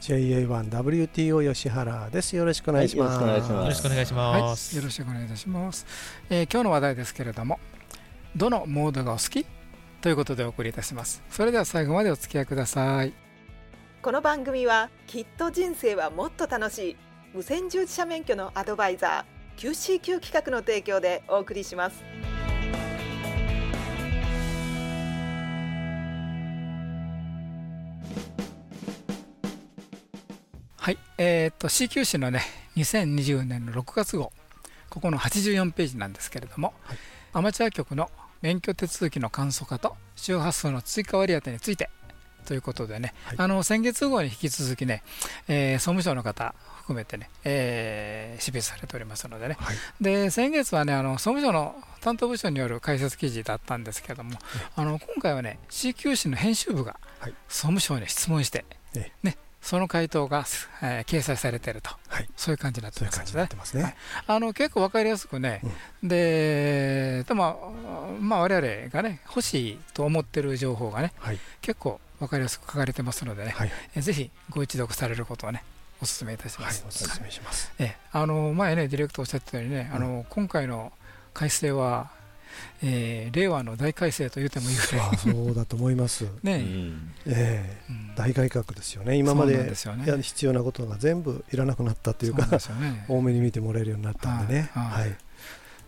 JA1WTO 吉原です。よろしくお願いします。はいよろしくお願いしますよろしくお願いします。よろしくお願いいたします、えー今日の話題ですけれどもどのモードがお好きということでお送りいたしますそれでは最後までお付き合いくださいこの番組はきっと人生はもっと楽しい無線従事者免許のアドバイザー QCQ 企画の提供でお送りしますはい。えーっと CQC のね2020年の6月号。ここの84ページなんですけれども、アマチュア局の免許手続きの簡素化と周波数の追加割り当てについてということでね、はい。あの先月号に引き続きね、えー総務省の方含めてね、えー執筆されておりますのでね、はい。で先月はねあの総務省の担当部署による解説記事だったんですけれども、あの今回はね CQC の編集部がはい。総務省に質問して、え。ね、その回答が、えー掲載されていると、はいそういう感じになってます感じになってますね。はいあの結構わかりやすくね、ででも、まあ、我々がね欲しいと思ってる情報がねはい。結構わかりやすく書かれてますのでね、はい。えぜひご一読されることをねお勧めいたします。。はいお勧めします。ええあの前ねディレクターおっしゃってたようにね、あの今回の改正は、えー令和の大改正と言ってもいいぐらいあそうだと思います。うね、ん。ええうん大改革ですよね。今までですよねや必要なことが全部いらなくなったというか、ね 多めに見てもらえるようになったんでね。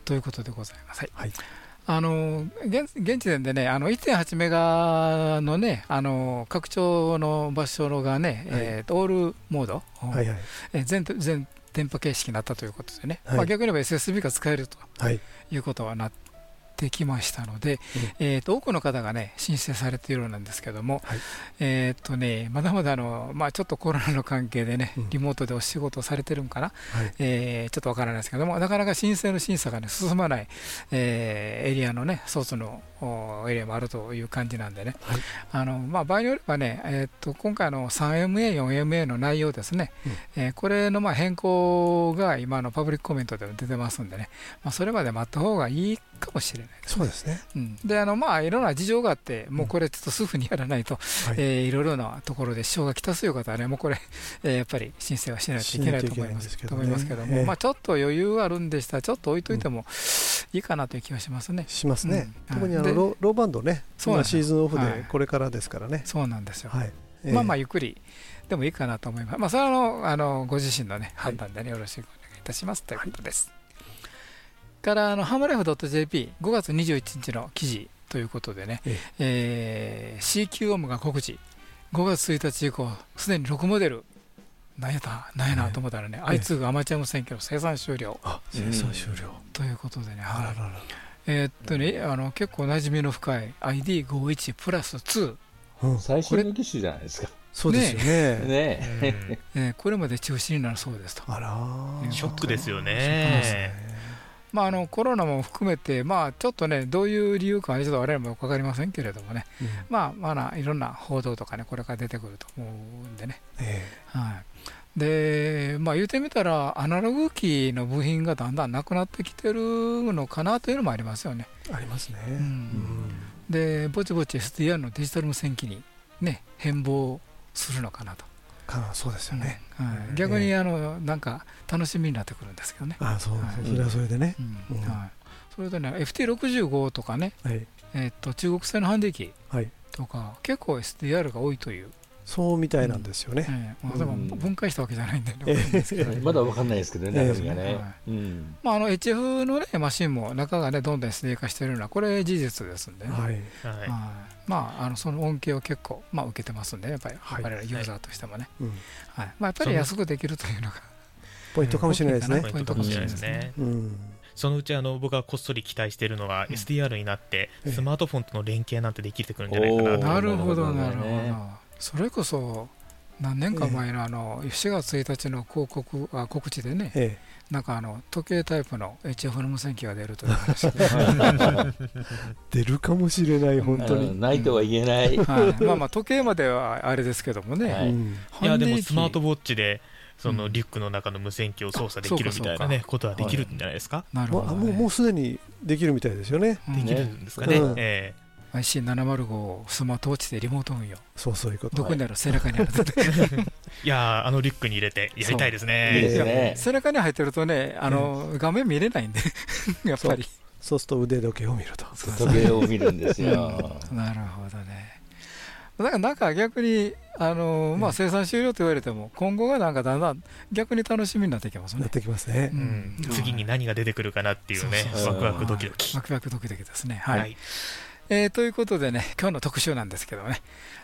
ということでございます。はいはい。あの現現時点でね、あの1.8メガのね、あの拡張の場所がね、はいえーとオールモード、はいはい。えー全全電波形式になったということでね、はいまあ、逆に言えば SSB が使えるとはい。いうことはなってきましたので、えーと多くの方がね申請されているようなんですけども、はい。えーとね、まだまだあの、まあ、ちょっとコロナの関係でねうん。リモートでお仕事をされてるんかな、はい。えーちょっとわからないですけども、なかなか申請の審査が、ね、進まない、えーエリアのね、ソースのおエリアもあるという感じなんでね、はい。あのまあ、場合によればね、えーっと今回の 3MA、4MA の内容ですね、えーこれのまあ変更が今のパブリックコメントでも出てますんでね、まあ、それまで待った方がいいかもしれないですね。そうですね。うん、であのまあいろんな事情があって、もうこれちょっとすぐにやらないと、はい。えーいろいろなところで支障がきたすという方はね、もうこれ、えーやっぱり申請はしないといけないと思います。けどね。思いますけども、ええまあ、ちょっと余裕があるんでしたら、ちょっと置いといてもいいかなという気がしますね。しますね。うん。特にあでのローローバンドね、シーズンオフはい。でこれからですからね。そうなんですよ。はい。まあまあ、えゆっくりでもいいかなと思います。まあ、それはあのあのご自身の、ね、はい。判断で、ね、よろしくお願いいたしますということです。からあのハムライフ .jp5 月21日の記事ということでね、ええ。ー CQ オムが告知、5月1日以降、すでに6モデル、なんやった、なんやな？と思ったらね、え相次ぐアマチュア無線機の生産終了。あ、生産終了。ということでね、あららら。えーっとね、あの結構馴染みの深い ID51 プラス2、うん。最新の機種じゃないですか。そうですよね。ねうんえーこれまで中止になるそうですと。あらー。ショックですよね。ね。まあ、あのコロナも含めて、まあ、ちょっとね、どういう理由かちょっと我々も分かりませんけれどもね、うんまあ、まあ、いろんな報道とかね、これから出てくると思うんでね。えはい、で、まあ、言うてみたら、アナログ機の部品がだんだんなくなってきてるのかなというのもありますよね。えありますね。んうんで、ぼちぼち SDR のデジタル無線機に、ね、変貌するのかなと。かそうですよね。はい、逆にあのなんか楽しみになってくるんですけどね。あそうはいそれはそれでね。うんうんはい、それとね、FT65 とかね、はい。えっと中国製のハンディ機はい。とか、結構 SDR が多いという、そうみたいなんですよね。ええ。まあでもうん。分解したわけじゃないんでね、ええ。わかんないですけどまだわかんないですけどね、ええ。中身がね。は。うん。まあ、あの HF の、ね、マシンも中が、ね、どんどん SD 化してるのは、これ事実ですんでね、はい。ははい。まあ、あのその恩恵を結構、まあ、受けてますんで、やっぱりはい我々ユーザーとしてもね、うん。はい。まあ、やっぱり安くできるというのが、ポイントかもしれないですね。ポイントかもしれないですね。うん。そのうちあの僕がこっそり期待しているのは、うん。SDR になってええ。スマートフォンとの連携なんてできてくるんじゃないかなとなるほど、なるほど、それこそ、何年か前のあの4月1日の広告あ告知でね、えなんかあの時計タイプの HF の無線機が出るという話。出るかもしれない、本当うに。んないとは言えない。はい、まあまあ時計まではあれですけどもね、はいうん。いやでもスマートウォッチでそのうん。リュックの中の無線機を操作できるみたいなねことはできるんじゃないですか、なるほど、まあもうもねうすでにできるみたいですよね。うん。できるんですかね、うん。え IC705 をスマートウォッチでリモート運用。そうそういうこと。どこにある？背中にあるって。え いやーあのリュックに入れてやりたいですいいねですね。背中に入ってるとねあの、画面見れないんで やっぱり。そうすると腕時計を見ると。時計を見るんですよ。なるほどね。だからなんか逆にあの、まあ、生産終了と言われても今後がなんかだんだん逆に楽しみになってきますね。なってきますね。う。うんん、次に何が出てくるかなっていうねそうそうそう。ワクワクドキドキ。ワクワクドキドキですね。はい、はいえーということでね今日の特集なんですけどね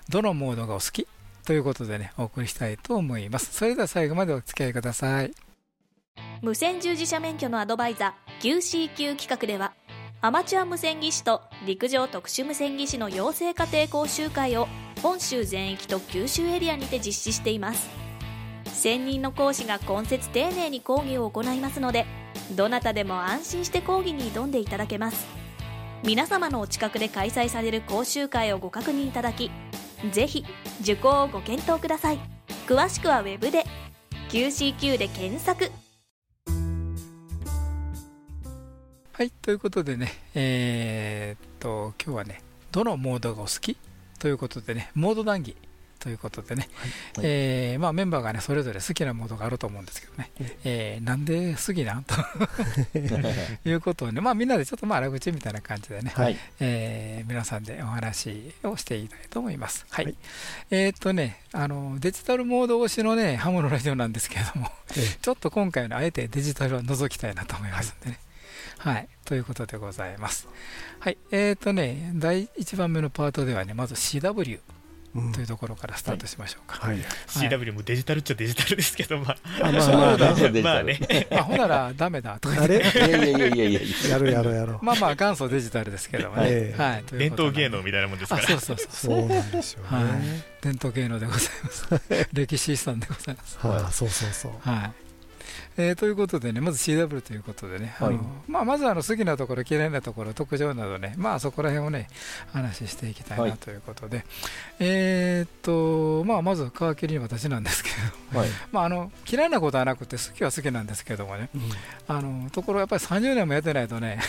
どのモードがお好き？ということでねお送りしたいと思います。それでは最後までお付き合いください。無線従事者免許のアドバイザー QCQ 企画ではアマチュア無線技師と陸上特殊無線技師の養成家庭講習会を本州全域と九州エリアにて実施しています。専任の講師が今節丁寧に講義を行いますのでどなたでも安心して講義に挑んでいただけます。皆様のお近くで開催される講習会をご確認いただきぜひ受講をご検討ください。詳しくはウェブで QCQ で検索。はいということでねえーっと今日はねどのモードがお好き？ということでねモード談義。ということでね、はいえーまあ、メンバーがねそれぞれ好きなモードがあると思うんですけどね、えーなんで好きなん？と いうことをね、まあ、みんなでちょっとまあ荒口みたいな感じでね、はい。えー皆さんでお話をしていきたいと思います。はい。はいえーっとね、あの、デジタルモード越しのね、ハムのラジオなんですけれども、ええちょっと今回のあえてデジタルは除きたいなと思いますんでね。はい。ということでございます。はい。えーっとね、第1番目のパートではね、まず CW うんというところからスタートしましょうか。はい。CW もデジタルっちゃデジタルですけどまああまあまあねデジタルまあねあ、ほんならダメだとか。あれいやいやいやいやいや。やろうやろうやろう。まあまあ元祖デジタルですけどもね。ええはい。伝統芸能みたいなもんですかあ、らそうそうそう。そうなんですよはいね。。伝統芸能でございます。歴史遺産でございます。はあ、そうそうそう。はい。えーということでね、まず CW ということでね、はいあのまあ、まずあの好きなところ、嫌いなところ、特徴などね、まあそこら辺をね、話していきたいはないということで、えーっと、まあ、まず皮切りに私なんですけど、はい。まあ、あの嫌いなことはなくて、好きは好きなんですけどもね、うんあのところやっぱり30年もやってないとね、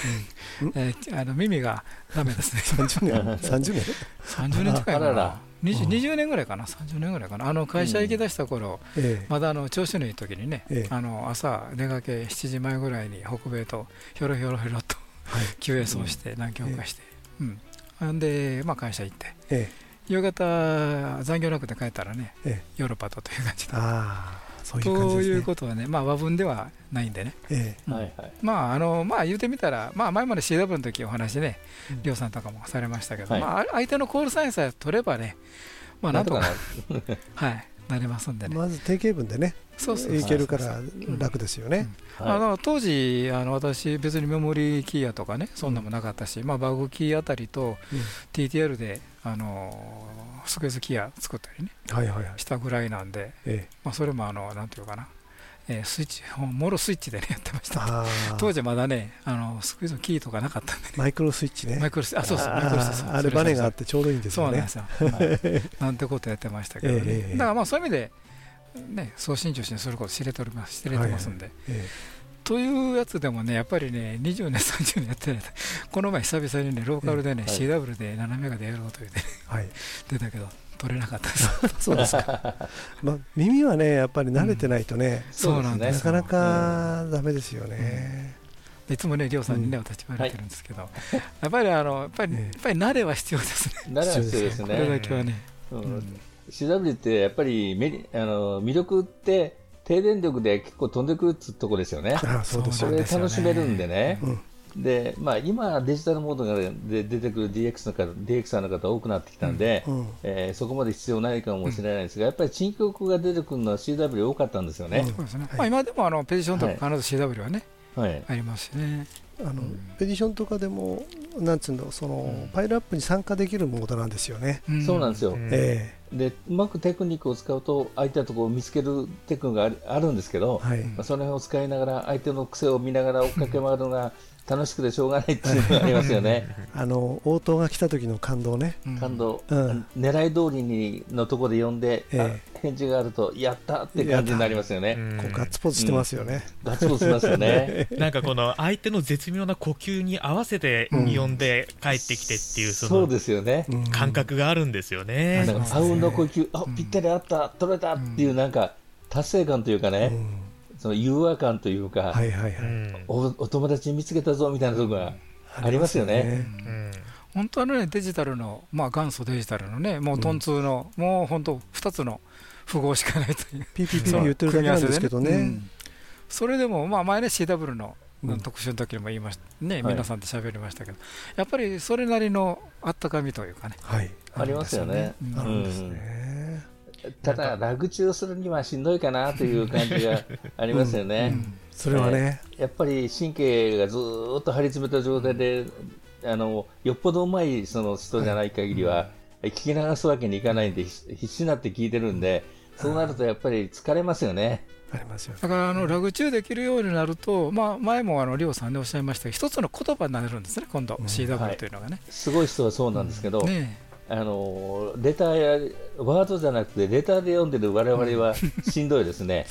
うん えーあの耳がダメですね。30年 ?30 年30年近いかなあらら。20, うん。20年ぐらいかな、30年ぐらいかな、あの会社行き出した頃、ええ。まだあの調子のいい時にね、ええ。あの朝出かけ7時前ぐらいに北米とひょろひょろひょろとはい。QS をして何強化して、うん。で、まあ、会社行って。え夕方残業なくて帰ったらね、えヨーロッパとという感じえ。で。そういう感じとですね。いうことはね、まあ、和文ではないんでね、ええ。はいはい。まああのまあ、言うてみたら、まあ、前まで CW の時お話ねうん、りょうさんとかもされましたけど、はいまあ、相手のコールサインさえ取ればね、まあ、なんとかなはい、なれますんでね。まず定型文でね、そうそうそういけるから楽ですよね。あの当時あの私別にメモリーキーやとかねそんなもなかったし、まあ、バグキーあたりとうん TTL であのスクエズキーや作ったりねはいはいはい。したぐらいなんで、ええ。まあ、それもあのなんていうかな、えースイッチもろスイッチでねやってました。当時まだねあのスクエズキーとかなかったんでね。マイクロスイッチね。マイクロスあそうそうマイクロスそうあーあれバネがあっってちょうどいいんですよね。そうなんで。すよ、はい。なんてことやってましたけどね、ええええだからまあそういう意味でね送信中心にすること知れております知れてますんで、えというやつでもね、やっぱりね、20年、30年やってないと、この前、久々にね、ローカルでね、はい CW で斜めがでやろうと言って。はい。出たけど、取れなかったです。そうですか。まあ耳はねやっぱり慣れてないとね、そうなんですよなかなかダメですよね。いつもね、りょうさんにね、うん私言われてるんですけど、やっぱり、あの、やっぱり、ええやっぱり慣れは必要ですね。なら必要ですこれだね。けはね。CW ってやっぱりメリあの魅力って低電力で結構飛んでくるってとこですよね。ああそうですそれよね。楽しめるんでね。うんで、まあ、今、デジタルモードがで出てくる DX の方 DXR の方多くなってきたんで、うんえーそこまで必要ないかもしれないですが、やっぱり新曲が出てくるのは CW 多かったんですよね。そうですね。まあ、今でも、あの、ペジションとか必ず CW はね、はい。ありますしね。あのうんペディションとかでもなんつうのその、うんパイルアップに参加できるモードなんですよね。そうなんですよ。うんえでうまくテクニックを使うと相手のところを見つけるテクニックがあるんですけど、はい。まあ、その辺を使いながら相手の癖を見ながら追っかけ回るのが楽しくてしょうがないっていうのがありますよね。あの応答が来た時の感動ね。うん感動、うん狙い通りにのところで呼んで、えあ返事があるとやったって感じになりますよね。うんこうガッツポーズしてますよね。ガッツポーズしますよね。なんかこの相手の絶妙な呼吸に合わせてうん呼んで帰ってきてっていうそそうのですよね。うん感覚があるんですよね。なんかあうんの呼吸、あうんぴったりあった、取れたっていうなんか達成感というかね、うんその融和感というか、はいはいはい。うん。おお友達見つけたぞみたいなところがありますよね。うん。本当はね、デジタルの、まあ、元祖デジタルのね、もうトンツーの、もう本当、2つの符号しかないという、ピーピーピー言ってるだけなんですけどね。うん。それでも、まあ、前ね、CW のうん。特集の時にも言いました、ね、はい。皆さんと喋りましたけど、やっぱりそれなりのあったかみというかね、はい。ありますよね。うん。あるんですね。ただ、ラグ中するにはしんどいかなという感じがありますよね。それはね、やっぱり神経がずーっと張り詰めた状態で、あのよっぽどうまいその人じゃない限りは、聞き流すわけにいかないんで、必必死になって聞いてるんで、そうなるとやっぱり疲れますよね。ありますよ。だからあのラグ中できるようになると、まあ、前もあのリオさんでおっしゃいましたけど、一つの言葉になれるんですね、今度、うん。CW というのがね。すごい人はそうなんですけど、ねあのレターやワードじゃなくてレターで読んでる我々はしんどいですね。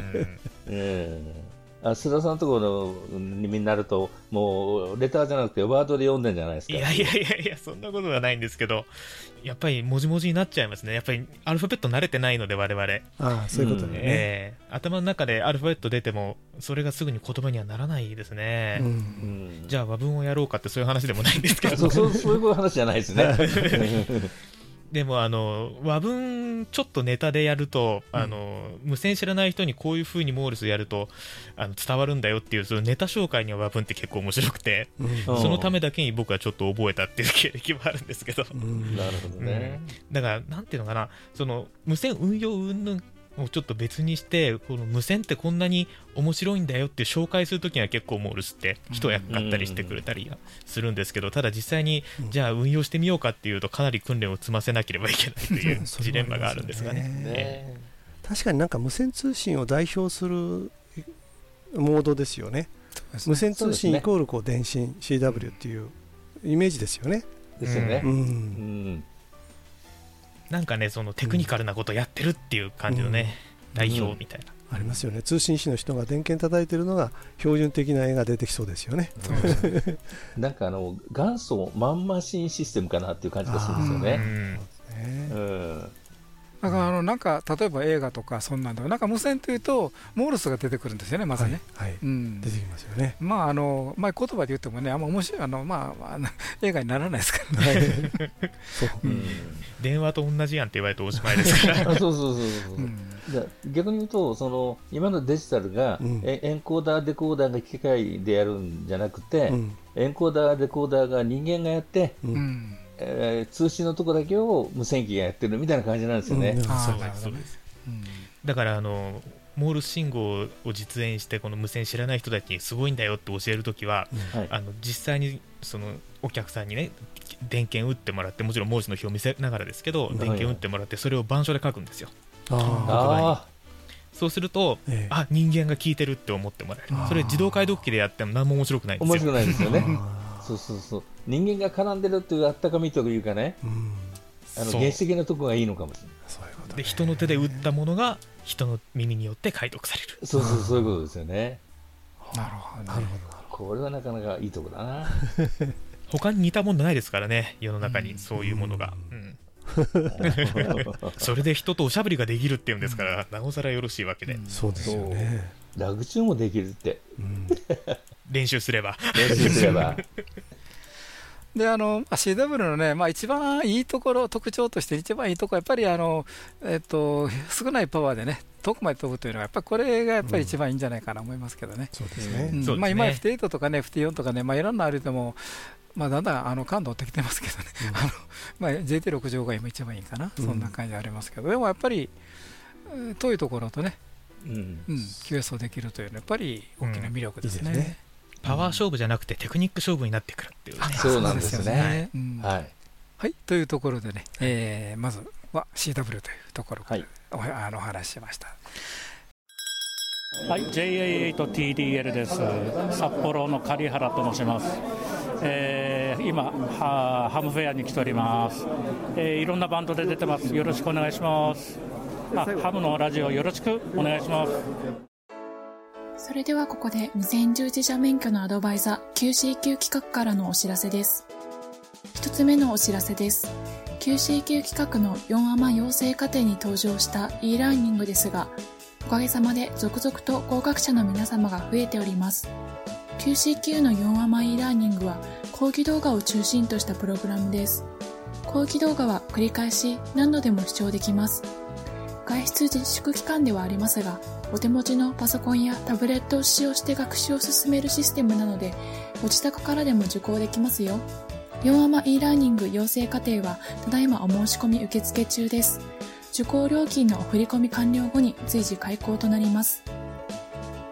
うんあ須田さんのところになるともうレターじゃなくてワードで読んでんじゃないですか。いやいやいやいや、そんなことはないんですけど、やっぱり文字文字になっちゃいますね。やっぱりアルファベット慣れてないので、我々。ああ、そういうことだよね。ええ頭の中でアルファベット出ても、それがすぐに言葉にはならないですね。うんうんじゃあ和文をやろうかってそういう話でもないんですけど、そうそうそういう話じゃないですね。でもあの和文ちょっとネタでやると、あの無線知らない人にこういう風にモールスやるとあの伝わるんだよっていうそのネタ紹介には和文って結構面白くて、うん。うん。そのためだけに僕はちょっと覚えたっていう経歴もあるんですけど、うん。なるほどね。だからなんていうのかなその無線運用云々をちょっと別にしてこの無線ってこんなに面白いんだよって紹介するときには結構モールスって一役買ったりしてくれたりするんですけどただ実際にうんじゃあ運用してみようかっていうとかなり訓練を積ませなければいけないというジレンマがあるんですがね。ね確かになんか無線通信を代表するモードですよね。無線通信イコールこう電信 CW っていうイメージですよね。ですよねう。。うんんなんかねそのテクニカルなことやってるっていう感じのね、代表みたいな、ありますよね。通信士の人が電源叩いてるのが標準的な絵が出てきそうですよね。なんかあの元祖マンマシンシステムかなっていう感じがするんですようね。んね。うんだからあのなんか例えば映画とかそんなんでなんか無線というとモールスが出てくるんですよねまずはいね、はい。うん。出てきますよね。まああのまあ言葉で言ってもねあんま面白いあのまあ、まあ、映画にならないですからね、はい。そう。うん。電話と同じやんって言われておしまいですから。あそうそうそうそう。う。ん。じゃあ逆に言うとその今のデジタルが、うん。えエンコーダーデコーダーが機械でやるんじゃなくて、うん。エンコーダーデコーダーが人間がやって、えー通信のとこだけを無線機がやってるみたいな感じなんですよね。うんそうです。だからあのモールス信号を実演してこの無線知らない人たちにすごいんだよって教えるときははい。あの実際にそのお客さんにね電源打ってもらってもちろん文字の表を見せながらですけどはい。電源打ってもらってそれを板書で書くんですよ。ああそうするとあ、ええ。あ人間が聞いてるって思ってもらえる。それ自動解読機でやっても何も面白くないあ面白んですよ。くないですよね。あそうそうそう。人間が絡んでるっていうあったかみというかね。ーうん。あのそう原始的なとこがいいのかもしれない。そう。いうことねで人の手で打ったものが人の耳によって解読される。そうそうそういうことですよね。なるほどねなるほど。これはなかなかいいとこだな。他に似たものないですからね。世の中うん。にそういうものが、うん。それで人とおしゃべりができるっていうんですから、なおさらよろしいわけで、そうですよね。ラグチューンもできるって。うん 練習すれば。練習すれば。であのまあ CW のね、まあ、一番いいところ、特徴として一番いいところ、やっぱりあの、えっと少ないパワーでね、遠くまで飛ぶというのが、やっぱりこれがやっぱり一番いいんじゃないかなと思いますけどね。今、FT8 とかね、FT4 とかね、まあ、いろんなあれでも、まあ、だんだんあの感度ってきてますけどね、あのまあ、JT6 が今一番いいかな、うん。そんな感じありますけど、でもやっぱり、えー遠いところとね、うん。うん、QS をできるというのは、やっぱり大きな魅力ですね。うんいいですねパワー勝負じゃなくてテクニック勝負になってくるっていうねそうなんですよねうんはい。はい、というところでね、えーまずは CW というところからお,、はい、あのお話ししました。はい、JA8TDL です。札幌の狩原と申します。えー、今ハ、ハムフェアに来ております、えー。いろんなバンドで出てます。よろしくお願いします。あハムのラジオよろしくお願いします。それではここで無線従事者免許のアドバイザー QCQ 企画からのお知らせです。一つ目のお知らせです。QCQ 企画の4アマ養成課程に登場した e ラーニングですが、おかげさまで続々と合格者の皆様が増えております。QCQ の4アマ e ラーニングは講義動画を中心としたプログラムです。講義動画は繰り返し何度でも視聴できます。外出自粛期間ではありますが、お手持ちのパソコンやタブレットを使用して学習を進めるシステムなので、ご自宅からでも受講できますよ。4アマ e ラーニング養成課程は、ただいまお申し込み受付中です。受講料金の振込完了後に随時開講となります。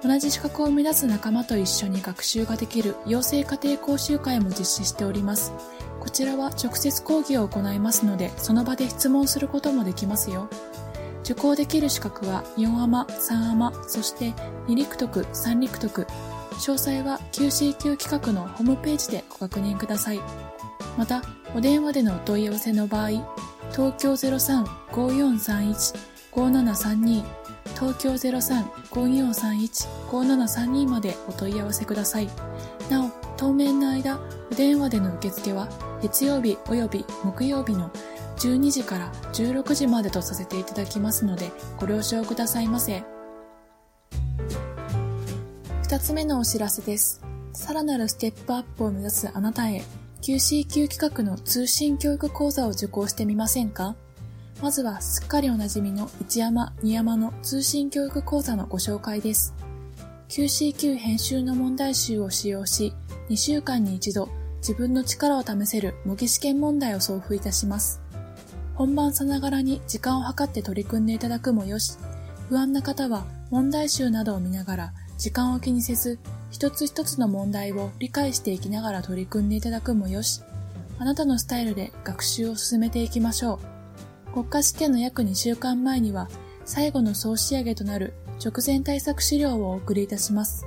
同じ資格を目指す仲間と一緒に学習ができる養成家庭講習会も実施しております。こちらは直接講義を行いますので、その場で質問することもできますよ。受講できる資格は4アマ、3アマ、そして2陸徳、3陸徳。詳細は QCQ 企画のホームページでご確認ください。また、お電話でのお問い合わせの場合、東京03-5431-5732東京03-5431-5732までお問い合わせください。なお、当面の間、お電話での受付は月曜日及び木曜日の12時から16時までとさせていただきますので、ご了承くださいませ。二つ目のお知らせです。さらなるステップアップを目指すあなたへ、QCQ 企画の通信教育講座を受講してみませんか？まずはすっかりおなじみの一山、二山の通信教育講座のご紹介です。QCQ 編集の問題集を使用し、2週間に一度自分の力を試せる模擬試験問題を送付いたします。本番さながらに時間を計って取り組んでいただくもよし、不安な方は問題集などを見ながら時間を気にせず、一つ一つの問題を理解していきながら取り組んでいただくもよし、あなたのスタイルで学習を進めていきましょう。国家試験の約2週間前には、最後の総仕上げとなる直前対策資料をお送りいたします。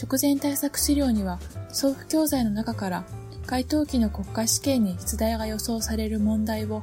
直前対策資料には、送付教材の中から該当期の国家試験に出題が予想される問題を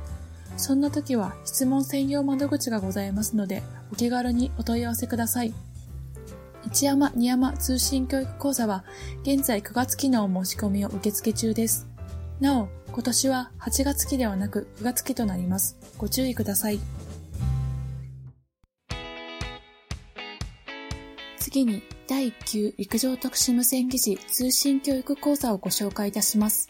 そんな時は質問専用窓口がございますので、お気軽にお問い合わせください。一山二山通信教育講座は、現在9月期のお申し込みを受付中です。なお、今年は8月期ではなく9月期となります。ご注意ください。次に、第1級陸上特殊無線技師通信教育講座をご紹介いたします。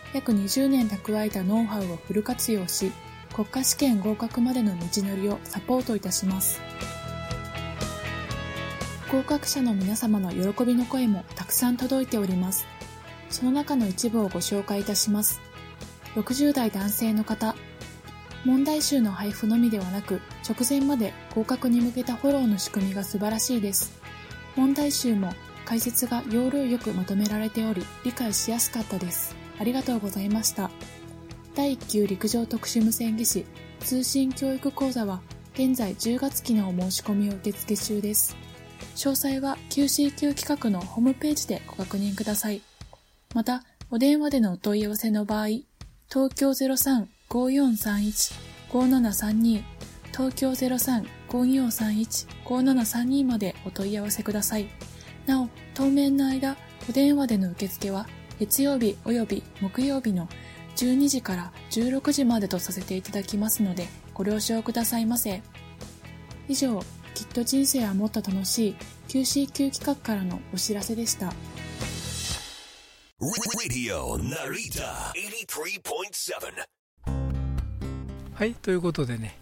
約20年蓄えたノウハウをフル活用し、国家試験合格までの道のりをサポートいたします。合格者の皆様の喜びの声もたくさん届いております。その中の一部をご紹介いたします。60代男性の方、問題集の配布のみではなく、直前まで合格に向けたフォローの仕組みが素晴らしいです。問題集も解説が要領よくまとめられており、理解しやすかったです。ありがとうございました。第1級陸上特殊無線技師通信教育講座は現在10月期のお申し込みを受付中です。詳細は QCQ 企画のホームページでご確認ください。また、お電話でのお問い合わせの場合、東京03-5431-5732東京03-5431-5732までお問い合わせください。なお、当面の間、お電話での受付は月曜日及び木曜日の12時から16時までとさせていただきますので、ご了承くださいませ。以上、きっと人生はもっと楽しい QCQ 企画からのお知らせでした。Radio Narita 83.7. はいということでね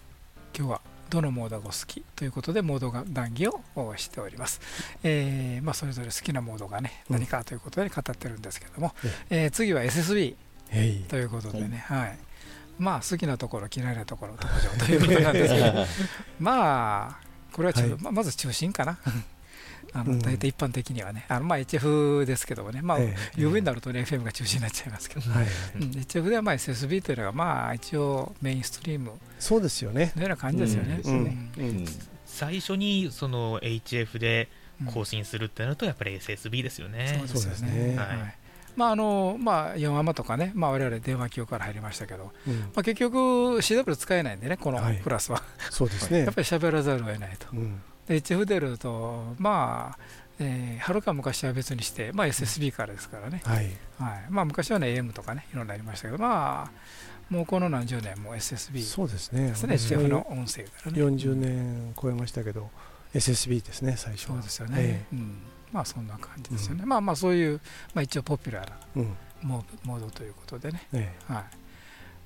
今日はどのモードがお好きということでモードが談義をしております、えーまあ、それぞれ好きなモードがね何かということで語ってるんですけども、えー次は SSB ということでね、はい。まあ好きなところ嫌いなところ特徴ということなんですけど。まあこれは中、はい。まあまず中心かなあうん。の大体一般的にはね、あのまあ HF ですけどもね、まあ、ええ UV になるとね、FM が中心になっちゃいますけど、はい。うん。HF ではまあ SSB というのが、まあ一応メインストリーム。そうですよね。のような感じですよね。最初にその HF で更新するってなるとやっぱり SSB ですよね。そうですね。ね。はい。まああのまあ、4アマとかね、まあ、我々電話機から入りましたけど、うん。まあ、結局 CW 使えないんでね、このはい。クラスは、そうですね。やっぱり喋らざるを得ないと。うんで HF 出ると、まあ、えーはるか昔は別にして、まあ、SSB からですからね、はい。はい。まあ、昔はね AM とかね、いろんなありましたけど、まあ、もうこの何十年も SSB そうですね。ですね、私は HF の音声からね。40年超えましたけど SSB ですね最初は。そうですよね、えうん、まあそんな感じですよね、まあまあそういう、まあ、一応ポピュラーなえうん。モードモードということでね、ええ。はい、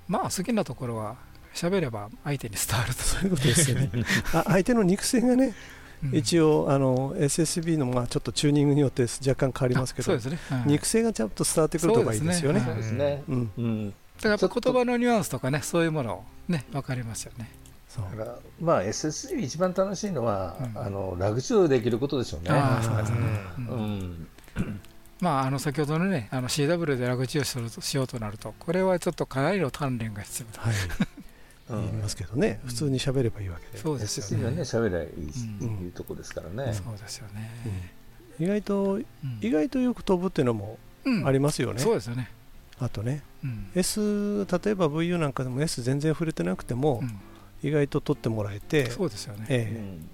まあ好きなところは喋れば相手に伝わるとそういうことですよね。あ相手の肉声がねうん。一応あの SSB のまあちょっとチューニングによって若干変わりますけど。そうですね、はい。肉声がちゃんと伝わってくるとがいいですよね。そうですね。うん。うん。だからやっぱ言葉のニュアンスとかねそういうものをね分かりますよね。そう。だからまあ SSB 一番楽しいのは、うん。あのラグチューできることでしょうね。まああの先ほどのねあの CW でラグチをするとしようとなるとこれはちょっとかなりの鍛錬が必要だ。はい。うん言いますけどね。普通に喋ればいいわけで。そうですよね。ね喋りゃいい,、うん。いいとこですからね。そうですよね、意外とうん。意外とよく飛ぶっていうのもうん。ありますよね。そうですよね、あとね。うん、S 例えば VU なんかでも S 全然触れてなくてもうん。意外と取ってもらえてそうですよね、うえ。ん。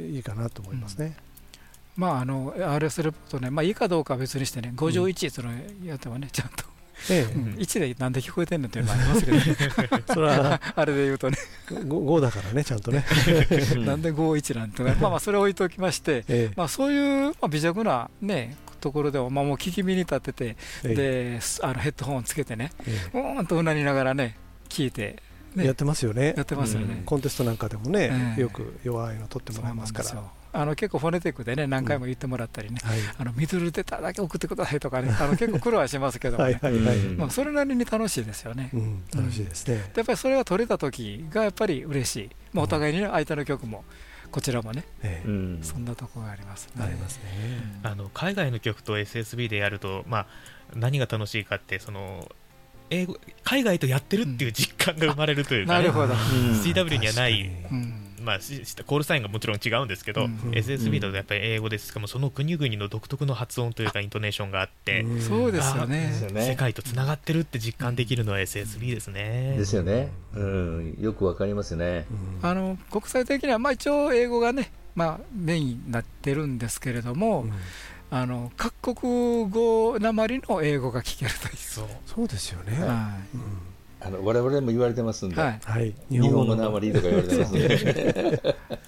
えいいかなと思いますね。まああの RS レポートね、まあ、いいかどうかは別にしてね、5条1そのやってもね、ちゃんと、えうん。1でなんで聞こえてんのっていうのもありますけど、それはあれで言うとね、5だからねちゃんとね。なんで51なんて、まあまあそれを置いておきまして、ええ。まあ、そういう、まあ、微弱な、ね、ところでも、まあ、もう聞き耳に立ってて、ええ。であのヘッドホンつけてね、えうーんとうなりながらね、聞いて、ね。えやってますよね。やってますよね。コンテストなんかでもねええ。よく弱いの取ってもらいますからあの結構フォネティックでね何回も言ってもらったりね、はい。あのミドルデータだけ送ってくださいとかね あの結構苦労はしますけどもね。はいはいはい。うん。まあ、それなりに楽しいですよね、うん楽しいですね。やっぱりそれが取れた時がやっぱり嬉しい、まあ、お互いにね相手の曲もこちらもねええ。うん。そんなところがありますね。ありますね。あの海外の曲と SSB でやると、まあ、何が楽しいかってその英語海外とやってるっていう実感が生まれるというか、ね。なるほど、CW にはない、うんまあ、しコールサインがもちろん違うんですけど、うん。SSB だとやっぱり英語です。しかもその国々の独特の発音というかイントネーションがあって、んそうですよね。世界とつながってるって実感できるのは SSB ですね。ですよね。うん。よくわかりますよね。うん。あの国際的には、まあ、一応英語がね、まあ、メインになってるんですけれども、うん。あの各国語なまりの英語が聞けるという。そう。そうですよね。はうんあの我々も言われてますんで。いはい、はい日本語のあまりとか言われてますんで。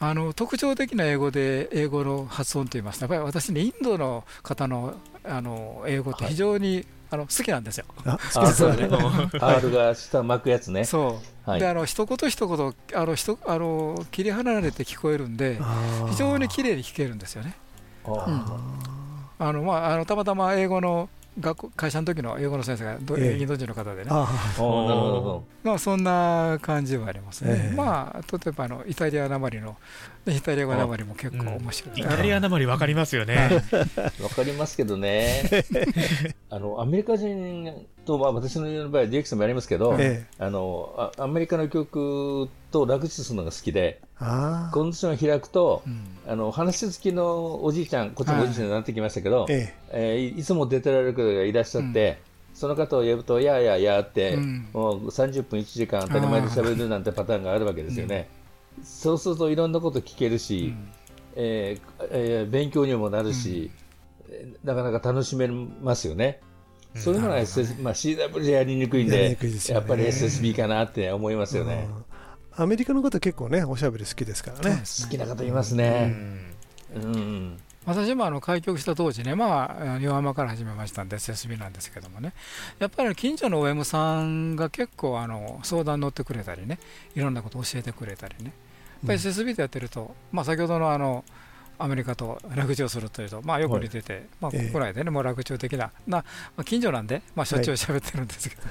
あの特徴的な英語で英語の発音といいますとやっぱり私ねインドの方のあの英語って非常に、あの好きなんですよ。ああ、そう実ね。R が下巻くやつね。そう、はいであの一言一言あのひとあの切り離れて聞こえるんで非常に綺麗に聞けるんですよね。ああのまあ、あのたまたま英語の学校会社の時の英語の先生がどええ。インド人の方でね、ああ、なるほまあ、そんな感じはありますね、ええ。まあ例えばあのイタリアなまりのイタリア語なまりも結構面白い、イタリアなまり分かりますよね。ど。わかりますけどね。あの、アメリカ人と、まあ私の場合は DX もやりますけど、ええ。あの、あアメリカの曲とラグチするのが好きで、あコンディションを開くと、うん。あの、話好きのおじいちゃん、こっちもおじいちゃんになってきましたけど、ええ。ーいいつも出てられる方がいらっしゃって、その方を呼ぶと、やーやーやーって、うん。もう30分1時間当たり前で喋るなんてパターンがあるわけですよね。そうするといろんなこと聞けるし、えーえー勉強にもなるし、なかなか楽しめますよね。そういうのが SS、まあ、CW じゃやりにくいんやりでにくいでね。やっぱり SSB かなって思いますよね。アメリカの方結構ねおしゃべり好きですからね。好きな方いますね。うん。私もあの開局した当時ね、まあ、横浜から始めましたんで、SSB なんですけどもね、やっぱり近所の OM さんが結構あの相談乗ってくれたりね、いろんなこと教えてくれたりね、やっぱり SSB でやってると、まあ、先ほどのあのアメリカと落地をするというと、まあ、よく似てて、まあ、ええ。国内でね、もう落地的な、なまあ、近所なんで、まあ、しょっちゅう喋ってるんですけど、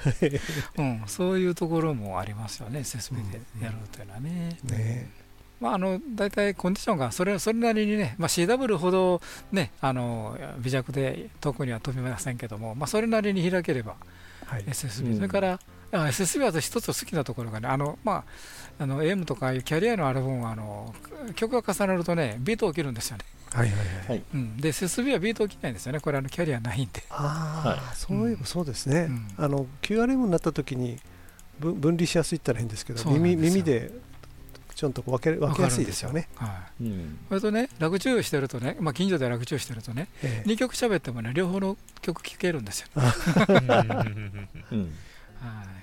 うん、そういうところもありますよね、SSB でやるというのはね。ね。まあ、あの大体コンディションがそれそれなりにね、まあ、CW ほど、ね、あの微弱で遠くには飛びませんけども、まあ、それなりに開ければ、SSB、うん。それからあ SSB は私一つ好きなところがねあの、まあ、あの AM とかキャリアのある分はあの曲が重なるとねビート起きるんですよね。はいはいはい。うん、で SSB はビート起きないんですよね。これあのキャリアないんで。ああ、そういえばそうですね、あの QRM になった時に分分離しやすいって言ったら変ですけどそうなんですよ。耳耳でちょっと分け分けやすいですよね。はい。うん。それとね、落注してるとね、まあ、近所で落注してるとね、ええ。2曲喋ってもね、両方の曲聴けるんですよ。うんはい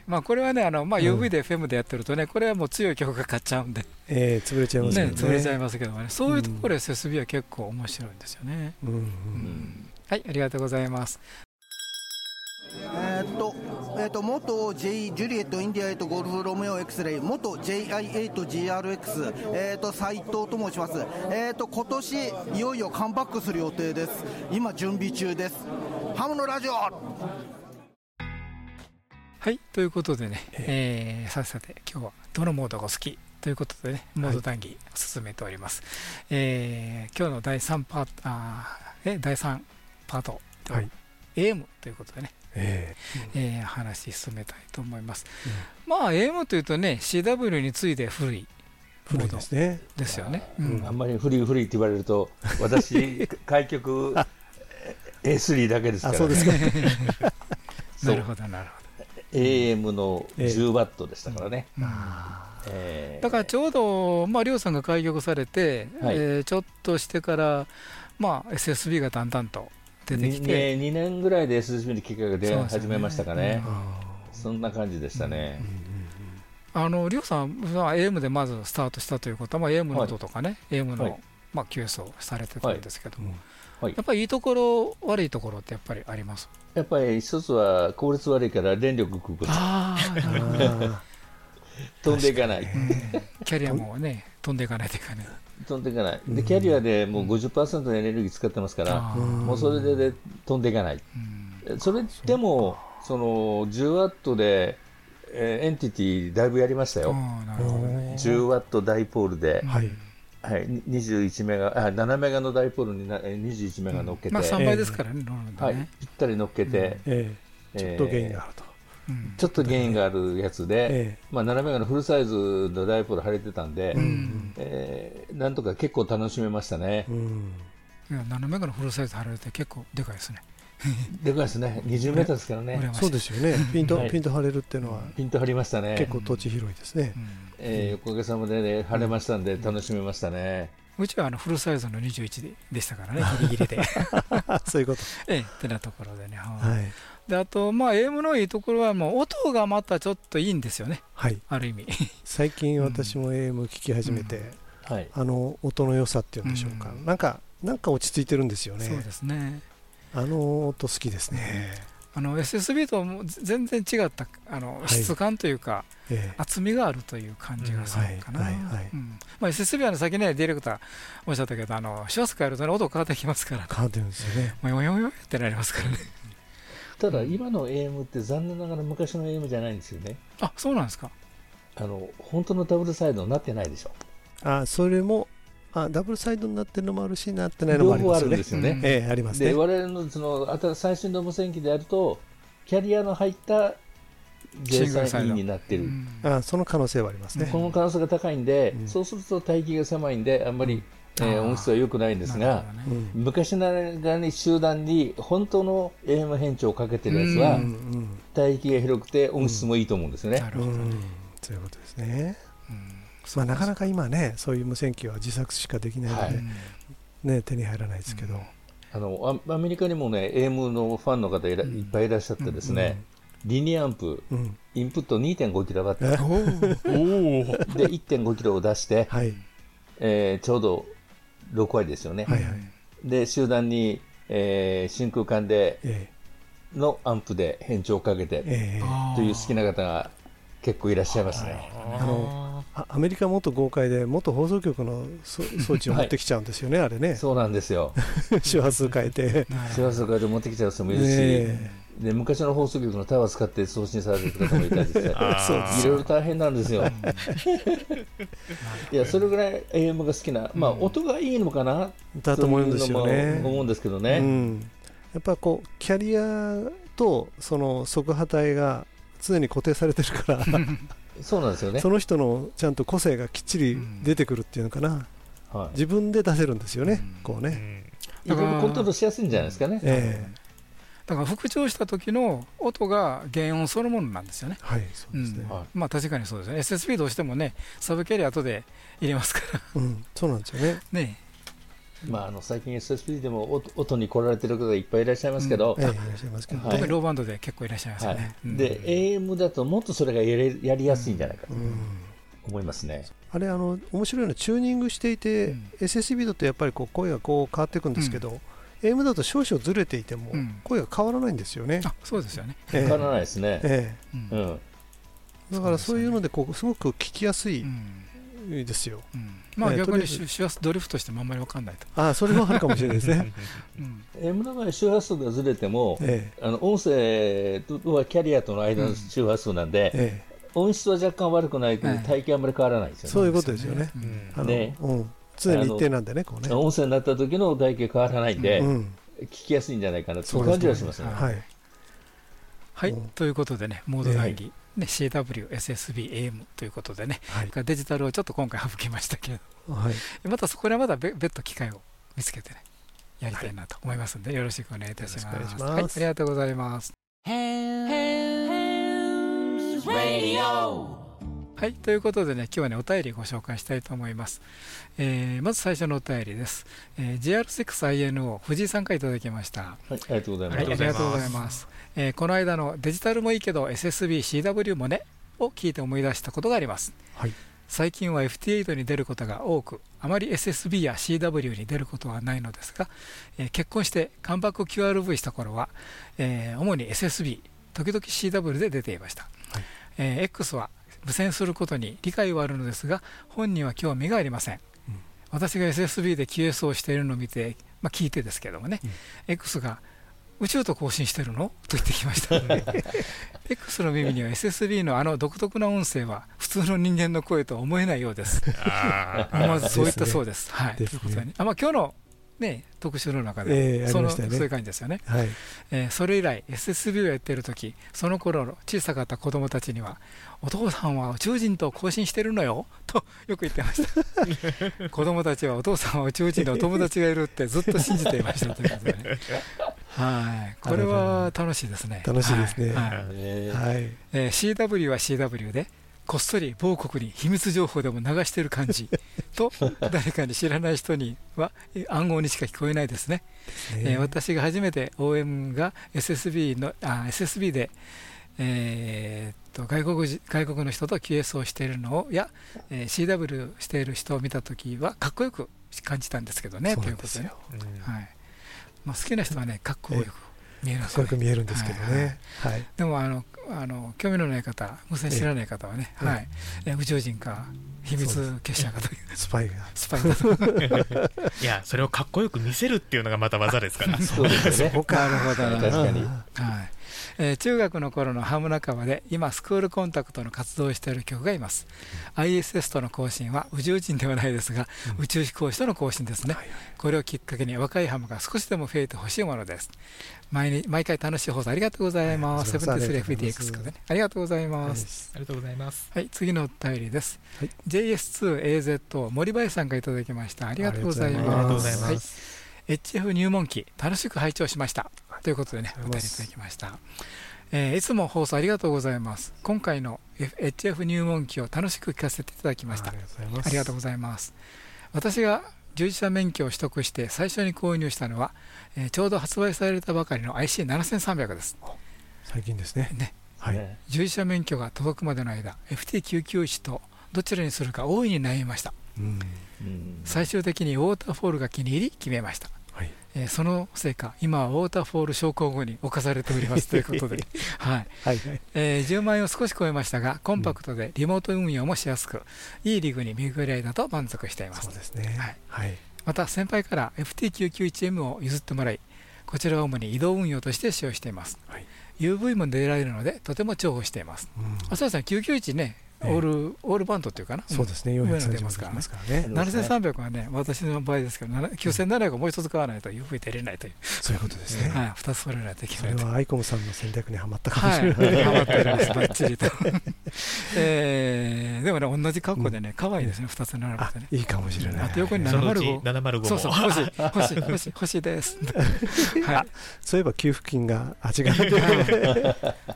まあ、これはね、あのまあ、UV で FM でやってるとね、これはもう強い曲が買っちゃうんで、ええ潰れちゃいますよね潰れちゃいますけどもね、そういうところで SSB は結構面白いんですよね。うんうんはい、ありがとうございます。えーっと、えーっと、元 J、ジュリエット、インディアエイト、ゴルフ、ロメオ、エクスレイ、元 JI8、GRX、えーっと、斉藤と申します。えーっと、今年、いよいよカムバックする予定です。今、準備中です。ハムのラジオはい、ということでね、えーさてさて、今日はどのモードがお好きということでね、モード談義を進めております。えー今日の第3パート、あーえ第3パートでは、はい AM ということでね、ええ。ー話進めたいと思います。まあ AM というとね CW に次いで古い古いですね。ですよね。ううん。んあんまり古い古いって言われると私 開局 A3 だけですから、あそうですか。なるほどなるほ AM の10ワットでしたからね。だからちょうどまあ亮さんが開局されて、はい。えーちょっとしてからまあ SSB がだんだんと出てきにて、ね、2年ぐらいで SSB の機会が出始めましたかね。そん。な感じでしたね、あの亮さんは AM でまずスタートしたということは、まあ、AM の音とかね、AM の、はい。まあ QS をされてたんですけども、はいやっぱりいいところ悪いところってやっぱりあります？やっぱり一つは効率悪いから電力食うこと。飛んでいかない、キャリアもね飛んでいかないといけない。飛んでいかない。でキャリアでもう50%のエネルギー使ってますから、あーもうそれでで飛んでいかない、それでもその10ワットで、えーエンティティだいぶやりましたよ、10ワットダイポールで、はいはい、に21メガあ7メガのダイポールになえー21メガ乗っけて、まあ3倍ですからね、ノルマでね。はい、ぴったり乗っけて、ええちょっとゲインがあると、ちょっとゲインがあるやつで、えまあ、7メガのフルサイズのダイポール貼れてたんで、ん。えーなんとか結構楽しめましたね。いや7メガのフルサイズ貼られて結構でかいですね。でかいですね、20メートルですからね。そうですよね。ピント、はい。ピント張れるっていうのは。ピント張りましたね。結構土地広いですね、えーおかげさまで、ね、晴れましたんで、楽しめましたね。うちはあのフルサイズの21ででしたからね、ギリギリで。そういうこと。ええ、ってなところでね。はい。であと、まあ、AM のいいところは、もう音がまたちょっといいんですよね、はい。ある意味。最近私も AM 聞き始めて、はい。あの音の良さっていうんでしょうか、なんかなんか落ち着いてるんですよね。そうですね。あの音好きですね、あの SSB とも全然違ったあのはい質感というか、ええ厚みがあるという感じがするかな。うんはいはいはいうんまあ、SSB は、ね、先ね、ディレクターおっしゃったけど、あの周波数変えると、ね、音変わってきますから、変わってるんですよね。もよよよってなりますからね。ただ、今の AM って残念ながら昔の AM じゃないんですよね。あそうなんですか。あの本当のダブルサイドになってないでしょ。あそれもあダブルサイドになってるのもあるしなってないのもありますよね。両方あるんですよね。ええありますね。で我々のそのあた最新の無線機でやると、キャリアの入ったシングルサイ J3E ドになってる。あその可能性はありますね。この可能性が高いんで、そうすると帯域が狭いんで、あんまり、えー音質は良くないんですが、昔ながらに集団に本当の AM 変調をかけてるやつは、帯域が広くて音質もいいと思うんですよね。うんそういうことですねまあ、なかなか今ねそういう無線機は自作しかできないので、はい。ね、手に入らないですけど、あのアアメリカにもね AM のファンの方いっぱいいらっしゃってですね、リニアアンプ、うん。インプット2.5キロワッえトお で1.5キロを出して、はい。えーちょうど6割ですよね、はいはい。で集団に、えー真空管でえのアンプで変調をかけて、ええ。という好きな方が結構いらっしゃいますね。あのあアメリカ元豪快で元放送局のそ 装置を持ってきちゃうんですよね、あれね。そうなんですよ。周波数変えて周波数変えて持ってきちゃう人もいるし、ねで昔の放送局のタワー使って送信されてる方もいたりして、いろいろ大変なんですよ。いや、それぐらい AM が好きな、まあ、音がいいのかなだと思うんですよね。思うんですけどね。うん、やっぱこうキャリアとその速波帯が常に固定されてるからそうなんですよね。その人のちゃんと個性がきっちり出てくるっていうのかな、はい自分で出せるんですよね、こうね、いろいろコントロールしやすいんじゃないですかね。えだから復調した時の音が原音そのものなんですよね。はい、そうですね。うんまあ確かにそうですね。SSB どうしてもね、サブキャリア後で入れますから。うん、そうなんですよね。ねまあ、あの最近 SSP でも音音に来られてる方がいっぱいいらっしゃいますけど、うん。ええいらっしゃいますけど。はい。特にローバンドで結構いらっしゃいますよね。うん。で AM だともっとそれがやりやりやすいんじゃないかと思いますね。あれあの面白いのはチューニングしていて、SSB だとやっぱりこう声がこう変わっていくんですけど、AM だと少々ずれていてもうん。声が変わらないんですよね。あそうですよね。え え変わらないですね。ええ。うん。だからそういうのでこうすごく聞きやすいですよ。まあ逆に周周波数ドリフトしてもあんまりわかんないと。ああそれもあるかもしれないですね。AM の場合、周波数がずれても、えあの音声とはキャリアとの間の周波数なんで、え音質は若干悪くないけど、体型あんまり変わらないですよね。そういうことですよね。ね。うん、常に一定なんでね、こうね。音声になった時の体型変わらないんで、うん。聞きやすいんじゃないかなという感じはしますね。はい。はい、ということでね、モード会議、ね、CW、SSB、AM ということでね、デジタルをちょっと今回省きましたけど、はいまたそこではまだ別別途機会を見つけてね、やりたいなと思いますので、よろしくお願いいたします。はい、ありがとうございます。はい、ということでね、今日はね、お便りご紹介したいと思います。えーまず最初のお便りです。えー JR6INO 藤井さんからいただきました。はい、ありがとうございます。はい、ありがとうございます。えーこの間のデジタルもいいけど SSB、CW もねを聞いて思い出したことがあります。はい最近は FT8 に出ることが多く、あまり SSB や CW に出ることはないのですが、えー結婚して関白 QRV した頃は、えー主に SSB、時々 CW で出ていました。えー X は無線することに理解はあるのですが、本人は興味がありません。私が SSB で QS をしているのを見て、まあ、聞いてですけどもね、X が宇宙と交信してるの？と言ってきました。X の耳には SSB のあの独特な音声は普通の人間の声とは思えないようです。あー まずそう言ったそうです。はい。ですねということでねあまあ今日のね特集の中で、ええありそのそういう感じですよね。はい。えーそれ以来 SSB をやっている時その頃の小さかった子供たちにはお父さんは宇宙人と交信してるのよとよく言ってました。子供たちはお父さんは宇宙人のお友達がいるってずっと信じていましたということでね。はい。これは楽しいですね。楽しいですね。はい。はいはい。えー CW は CW でこっそり某国に秘密情報でも流してる感じ。と誰かに知らない人にはえ暗号にしか聞こえないですね。ね。えー私が初めて OM が SSB のあ SSB で、えーっと外国人外国の人と QS をしているのをや、えー CW している人を見たときはかっこよく感じたんですけどね。とないうことでね、はい。まあ、好きな人はねかっこよく見えるんですかっこよく見えるんですけどね。はい。でもあのあの興味のない方、無線知らない方はね、ええ。はい、え宇宙人か秘密結社かという。スパイが。スパイだと。いやそれをかっこよく見せるっていうのがまた技ですから。そうですよね。なるほどな。確かに。はいえー中学の頃のハム仲間で今スクールコンタクトの活動をしている曲がいます、ISS との交信は宇宙人ではないですが、宇宙飛行士との交信ですね、これをきっかけに若いハムが少しでも増えてほしいものです。毎日毎回楽しい放送ありがとうございます、はい。73FTX からね。ありがとうございます、ありがとうございます。はい、次のお便りです。はい。JS2AZ 森林さんからいただきました。ありがとうございます。ありがとうございます。はい HF 入門機、楽しく拝聴しました。ということでね、お便りいただきました。えーいつも放送ありがとうございます。今回の HF 入門機を楽しく聞かせていただきました。ありがとうございます。ありがとうございます。私が従事者免許を取得して最初に購入したのは、えーちょうど発売されたばかりの IC7300 です。最近ですね。ね。はい。ね。従事者免許が届くまでの間 FT991 とどちらにするか大いに悩みました。うんうん最終的にウォーターフォールが気に入り決めました、はい。えーそのせいか今はウォーターフォール症候群に侵されておりますということで、はい。はい。はいえー10万円を少し超えましたがコンパクトでリモート運用もしやすく、いいリグに巡り合いだと満足しています。そうですね。はい。はい。また先輩から FT991M を譲ってもらいこちらは主に移動運用として使用しています、はい。UV も出られるのでとても重宝しています。うん。あそうですね。991ねええオールオールバンドっていうかな？そうですね。上の430出ますからね。ますからね。7300はね私の場合ですけど7 9700をもう一つ買わないと UV 出れないという、そういうことですね。はい、2つ取れないといけそないと。れはアイコムさんの戦略にはまったかもはい、しれない。ハマっております、ばっちりと。えー、でもね、同じ格好でね、可愛いですね、2つ並べあてね。いいかもしれない。あと横にそのうち705。705も。そうそう、欲しい、欲しい、欲しい、欲しいです。はい。そういえば給付金があ違う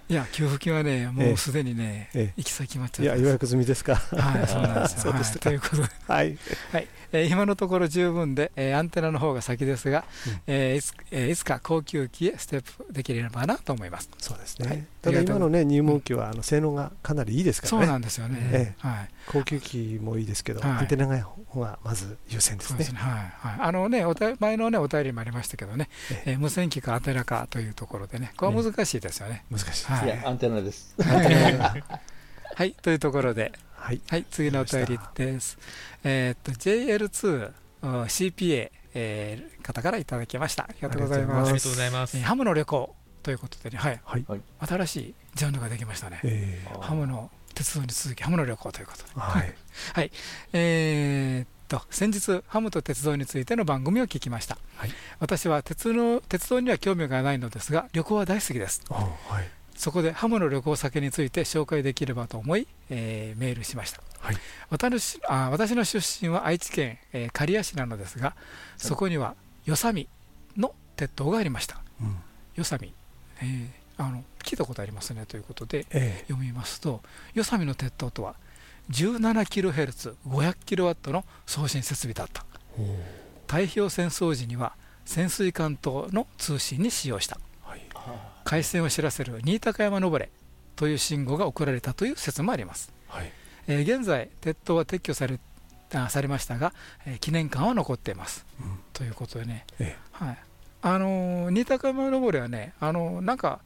い。や、給付金はね、もうすでにね、ええ。行き先決まっちゃいや予約済みですか？はい、そうなんですよ。ということで、はい。はい。えー今のところ十分で、えーアンテナの方が先ですが、うん。えーいつえーいつか高級機へステップできればなと思います。そうですはい。ねただ今のね入門機はあの性能がかなりいいですからね。そうなんですよね。えはい。高級機もいいですけどはい。アンテナが方がまず優先ですね。すね。はい。はい。あのね、おた前のね、お便りもありましたけどね、ええ。ー無線機かアンテナかというところでね、これは難しいですよね。難しいですはい。いや、アンテナです。はい、というところで、はい。はい、次のお便りです。えーっと、JL2 あ CPA、えー方からいただきました。ありがとうございあます。りがとうございます。えーハムの旅行ということでね、はい、はい。新しいジャンルができましたね。えハムの鉄道に続き、ハムの旅行ということで。ーはい。はい、えーっと先日、ハムと鉄道についての番組を聞きました、はい。私は鉄の鉄道には興味がないのですが、旅行は大好きです。あはいそこでハムの旅行先について紹介できればと思い、えーメールしました。はい私あ私の出身は愛知県、えー刈谷市なのですが、そこには与謝美の鉄道がありました。うん与謝美、えーあの聞いたことありますねということで、え読みますと、与謝美の鉄塔とは 17kHz、500kW の送信設備だった。太平洋戦争時には潜水艦との通信に使用した。はい海戦を知らせる新高山登れという信号が送られたという説もあります。はい。えー現在、鉄塔は撤去されあされましたが、えー記念館は残っています。うん。ということでね、えはい。あのー新高山登れはね、あのーなんか、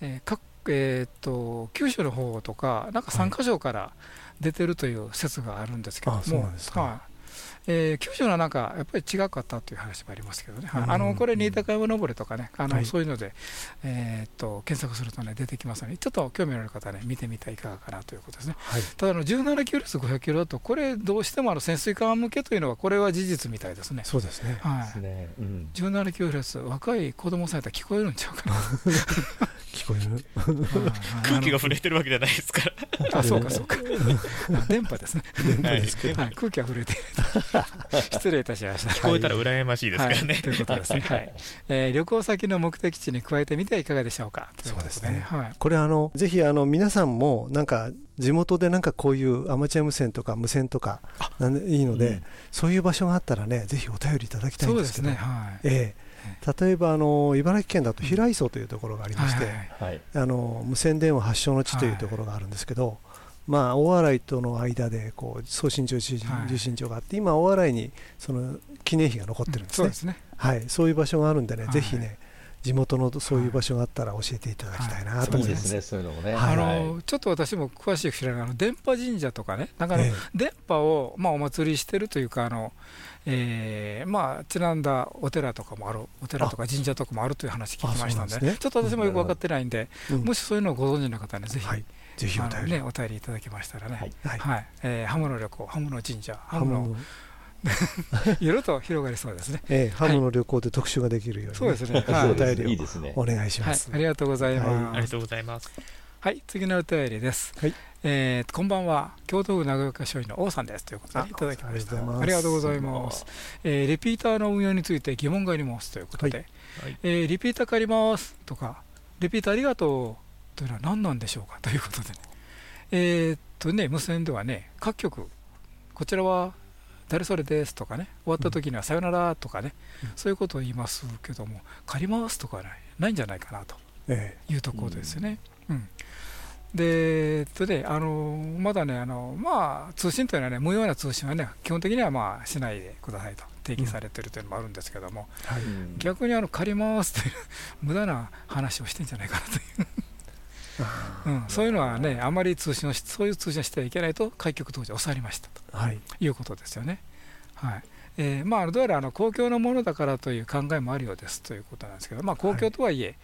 えー各えーっと九州の方とか、なんか3か所から出てるという説があるんですけども、あそうなんですか。はいえー九州のなんかやっぱり違かったという話もありますけどね、はいうんあのこれ、新高山登れとかね、あのはいそういうので、えーっと検索するとね、出てきますので、ちょっと興味のある方はね、見てみたらいかがかなということですね。はいただあの、17キロ500キロだと、これ、どうしてもあの潜水艦向けというのは、これは事実みたいですね。そうですねはい、ですね。うん。17キロヘルツ、若い子供さんやったら聞こえるんちゃうかな。聞こえる？空気が触れてるわけじゃないですから。あ、そうか、そうか。あ 電波ですね。はいはい、空気が触れている。失礼いたしました。聞こえたら羨ましいですからねはい。ということですね。はい。えー旅行先の目的地に加えてみてはいかがでしょうか？そうですねことはい。これあのぜひあの皆さんもなんか地元でなんかこういうアマチュア無線とか無線とかなんでいいので、うんそういう場所があったらねぜひお便りいただきたいんでけどね。はい。ええ例えばあの茨城県だと平磯というところがありまして。あの無線電話発祥の地というところがあるんですけど、まあ、大洗との間でこう送信所受信はい。受信所があって今大洗にその記念碑が残ってるんですね、そうですね。はい、そういう場所があるんでね、はい。ぜひね地元のそういう場所があったら教えていただきたいなと思います。い。いですね、そういうのもね。はい。あはいのちょっと私も詳しく知らないあの電波神社とかね、なんか電波を、まあ、お祭りしてるというか、あのえーまあ、ちなんだお寺とかもある、お寺とか神社とかもあるという話聞きましたんで、ちょっと私もよく分かってないんで、うん。もしそういうのをご存知の方はね、ぜひ、はい、ぜひお便り、ね、お便りいただけましたらね、はい。はい。はい。えーハムの旅行、ハムの神社、ハハムムのの、いろいろと広がりそうですね。ええハムの旅行で特集ができるように、そうですね。お便りをいですね。お願いします。、はい。ありがとうございます。はい。ありがとうございます。はい、次のお便りです。はい。えーこんばんは、京都府長岡署員の王さんです。ということあでいただきました。ありがとうございます。ありがとうございます。えーリピーターの運用について疑問があります。ということで、はい。はい。えーリピーター借ります。とか、リピーターありがとうというのは何なんでしょうか？ということでね、えー、っとね、無線ではね、各局、こちらは誰それですとかね、終わった時にはさよならとかね、うん、そういうことを言いますけども、借りますとかはないないんじゃないかなというところですよね。うん、うん。で、えっとね、あのまだねあの、まあ、通信というのはね、無用な通信はね、基本的にはまあしないでくださいと定義されているというのもあるんですけども、うん。はい、逆にあの借りますという無駄な話をしてんじゃないかなといううん、そういうのはね、あまり通信をし、そういう通信をしてはいけないと、開局当時、教わりましたと、はい、いうことですよね。はい。えーまあ、どうやらあの公共のものだからという考えもあるようですということなんですけど、まあ、公共とはいえ、はい。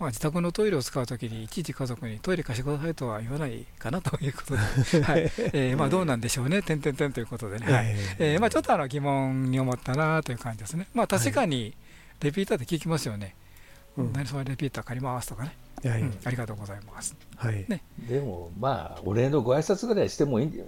まあ、自宅のトイレを使うときにいちいち家族にトイレ貸してくださいとは言わないかなということで、はい。えーまあ、どうなんでしょうね、点々点ということでね、はい。えーまあ、ちょっとあの疑問に思ったなという感じですね、まあ、確かにレピーターって聞きますよね、はい、何それレピーター借りますとかね、はい、うん、ありがとうございます。はい。ね、でも、まあ、お礼のご挨拶ぐらいしてもいい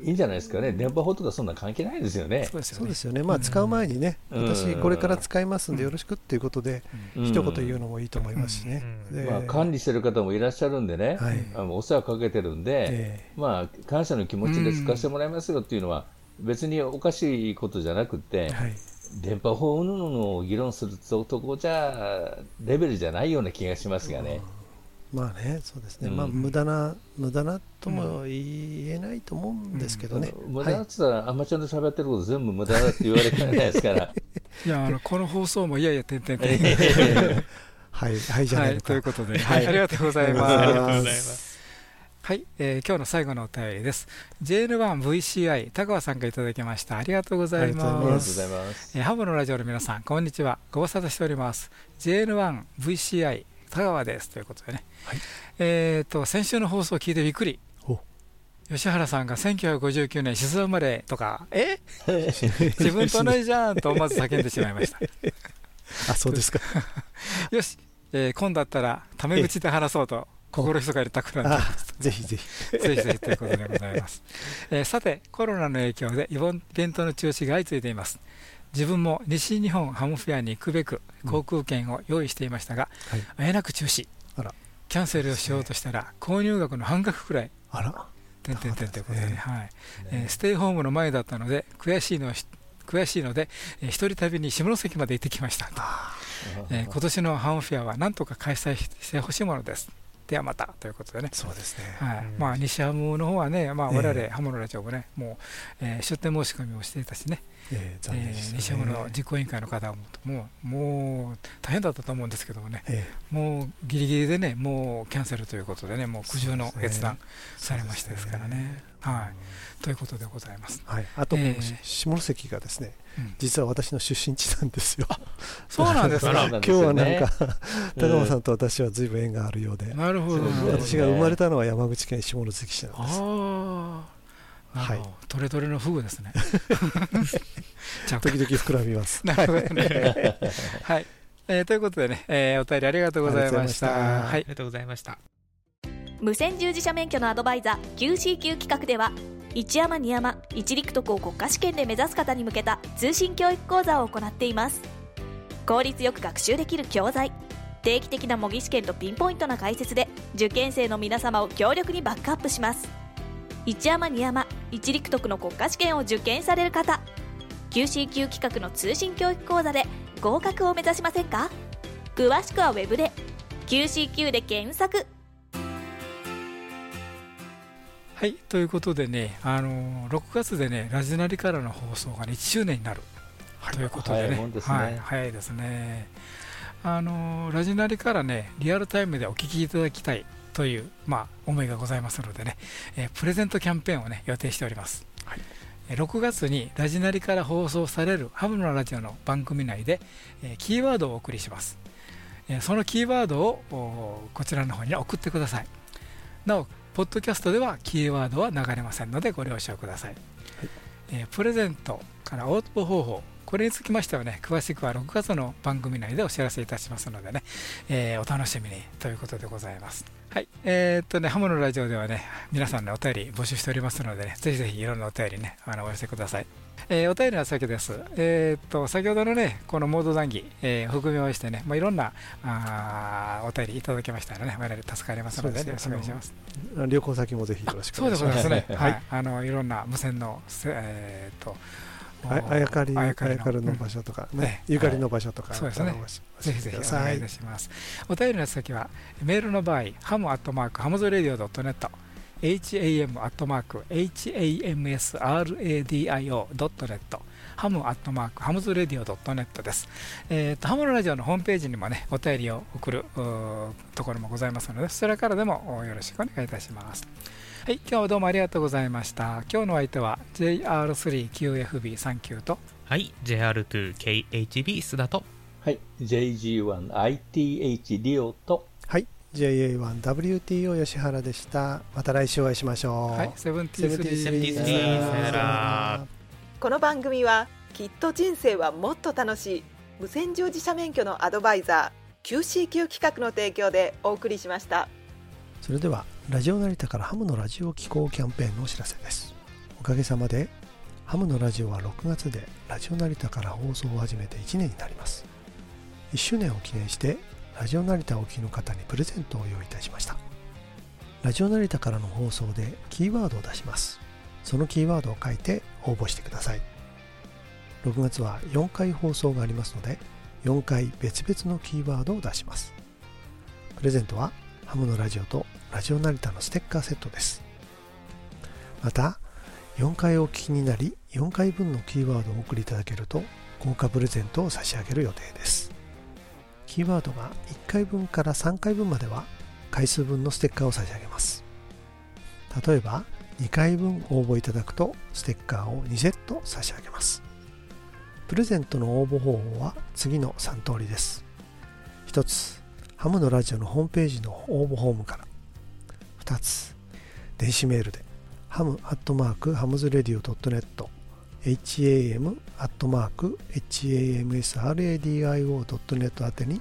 いいんじゃないですかね、電波法とかそんな関係ないですよね。そうですよね、まあ、使う前にね、私、これから使いますんでよろしくっていうことで、一言言うのもいいと思いますしね。まあ、管理してる方もいらっしゃるんでね、あのお世話かけてるんで、まあ、感謝の気持ちで使わせてもらいますよっていうのは、別におかしいことじゃなくて、電波法のを議論するとこじゃレベルじゃないような気がしますがね。まあね、そうですね、うん、まあ無駄な、無駄なとも言えないと思うんですけどね。うん、無駄だって言ったら、アマチュアで喋ってること全部無駄だって言われかねないですから。いや、あの、この放送もいやいや、てんてんてん。はい、はい、じゃない、はい、ということで、はい、ありがとうございます。ありがとうございます。はい、えー、今日の最後のお便りです。JN1VCI 田川さんがいただきました。ありがとうございます。ありがとうございます。えー、ハブのラジオの皆さん、こんにちは。ご無沙汰しております。JN1VCI 田川ですということでね、はい、えーと、先週の放送を聞いてびっくり、吉原さんが1959年、静岡生まれとか、え？自分と同じじゃんと思わず叫んでしまいました。あそうですか よし、えー、今度だったら、タメ口で話そうと。心ひそかに企んでぜひぜひ。ぜひぜひということでございます、えー、さてコロナの影響でイベントの中止が相次いでいます。自分も西日本ハムフェアに行くべく航空券を用意していましたが、うん、あえなく中止。キャンセルをしようとしたら購入額の半額くらい。あら。てんてんてんということで、ね。はい。えー、ステイホームの前だったので悔しいの悔しいので、えー、一人旅に下関まで行ってきましたと、えー、今年のハムフェアはなんとか開催してほしいものですではまたということでね、そうですね、はい。まあ、西ハムの方はね、まあ、我々、ハムのラジオもね、もう、えー、出店申し込みをしていたしね、えーねえー、西ハムの実行委員会の方も、もうもう大変だったと思うんですけどもね、えー、もうぎりぎりでね、もうキャンセルということでね、もう苦渋の決断されましたですからね。はい、ということでございます。はい、あと、えー、下関がですね、実は私の出身地なんですよ。そうなんですか。今日はなんか高野さんと私は随分縁があるようで、なるほど。私が生まれたのは山口県下関市なんです。はい、トレトレのフグですね。時々膨らみます。なるほどね。はい、えー、ということでね、えー、お便りありがとうございました。はい、ありがとうございました。無線従事者免許のアドバイザー QCQ 企画では一山二山一陸徳を国家試験で目指す方に向けた通信教育講座を行っています効率よく学習できる教材定期的な模擬試験とピンポイントな解説で受験生の皆様を強力にバックアップします一山二山一陸徳の国家試験を受験される方 QCQ 企画の通信教育講座で合格を目指しませんか？詳しくは Web で QCQ で検索。はいということでね、あの6月でね、ラジナリからの放送が、ね、1周年になる、はい、ということでね、早いですね。はい、早いですね。あのラジナリからね、リアルタイムでお聞きいただきたいという、まあ、思いがございますのでね、えー、プレゼントキャンペーンをね、予定しております。はい、6月にラジナリから放送されるハムのラジオの番組内で、えー、キーワードをお送りします。えー、そのキーワードをこちらの方に送ってください。なおポッドキャストではキーワードは流れませんのでご了承ください、はい、えー、プレゼントから応募方法これにつきましてはね詳しくは6月の番組内でお知らせいたしますのでね、えー、お楽しみにということでございますはいえー、っとねハムのラジオではね皆さんのお便り募集しておりますのでねぜひぜひいろんなお便りねあのお寄せくださいえー、お便りは先です。えー、っと、先ほどのね、このモード談義、えー、含みましてね、まあ、いろんなあお便りいただきましたらね、我々助かりますので、ね、よろしくお願いします。旅行先もぜひよろしくお願いします。そうでございますね。はい。あの、いろんな無線の、えー、っと、あやかりあやかりの場所とかね、ゆかりの場所とか、そうですね。ぜひぜひお願いいたします。お便りの先はメールの場合、ハムアットマークハムズレディオドットネット ham.hamsradio.net ham アットマーク hamsradio .net です。えーと、ハムのラジオのホームページにもね、お便りを送るところもございますので、そちらからでもよろしくお願いいたします。はい、今日はどうもありがとうございました。今日の相手は JR3QFB39 と、はい、JR2KHB 須田と、はい、JG1ITH リオと、はい、JA1WTO 吉原でした。また来週お会いしましょう。はいセブンティースさよならこの番組はきっと人生はもっと楽しい無線乗自社免許のアドバイザー QCQ 企画の提供でお送りしましたそれではラジオ成田からハムのラジオ機構キャンペーンのお知らせです。おかげさまでハムのラジオは6月でラジオ成田から放送を始めて1年になります。1周年を記念してラジオ成田をお聞きの方にプレゼントを用意いたしました。ラジオ成田からの放送でキーワードを出します。そのキーワードを書いて応募してください。6月は4回放送がありますので4回別々のキーワードを出します。プレゼントはハムのラジオとラジオ成田のステッカーセットです。また4回お聞きになり4回分のキーワードをお送りいただけると豪華プレゼントを差し上げる予定です。キーワードが1回分から3回分までは回数分のステッカーを差し上げます。例えば2回分応募いただくとステッカーを2セット差し上げます。プレゼントの応募方法は次の3通りです。1つハムのラジオのホームページの応募フォームから2つ。電子メールで。 ham アットマーク hamsradio .net ham.hamsradio.net 宛てに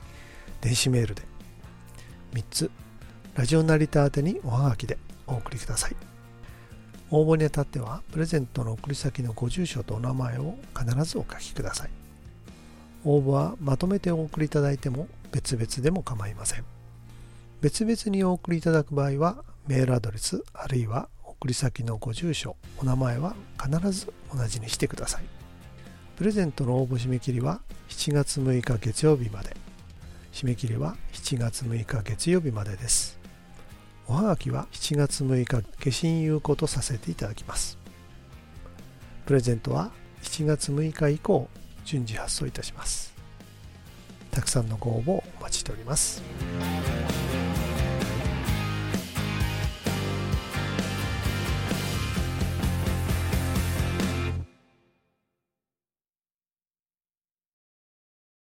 電子メールで。3つ。ラジオ成田宛てにおはがきでお送りください。応募にあたってはプレゼントの送り先のご住所とお名前を必ずお書きください。応募はまとめてお送りいただいても別々でも構いません。別々にお送りいただく場合はメールアドレスあるいは送り先のご住所お名前は必ず同じにしてください。プレゼントの応募締め切りは7月6日月曜日まで。締め切りは7月6日月曜日までです。おはがきは7月6日下心有効とさせていただきます。プレゼントは7月6日以降順次発送いたします。たくさんのご応募お待ちしております。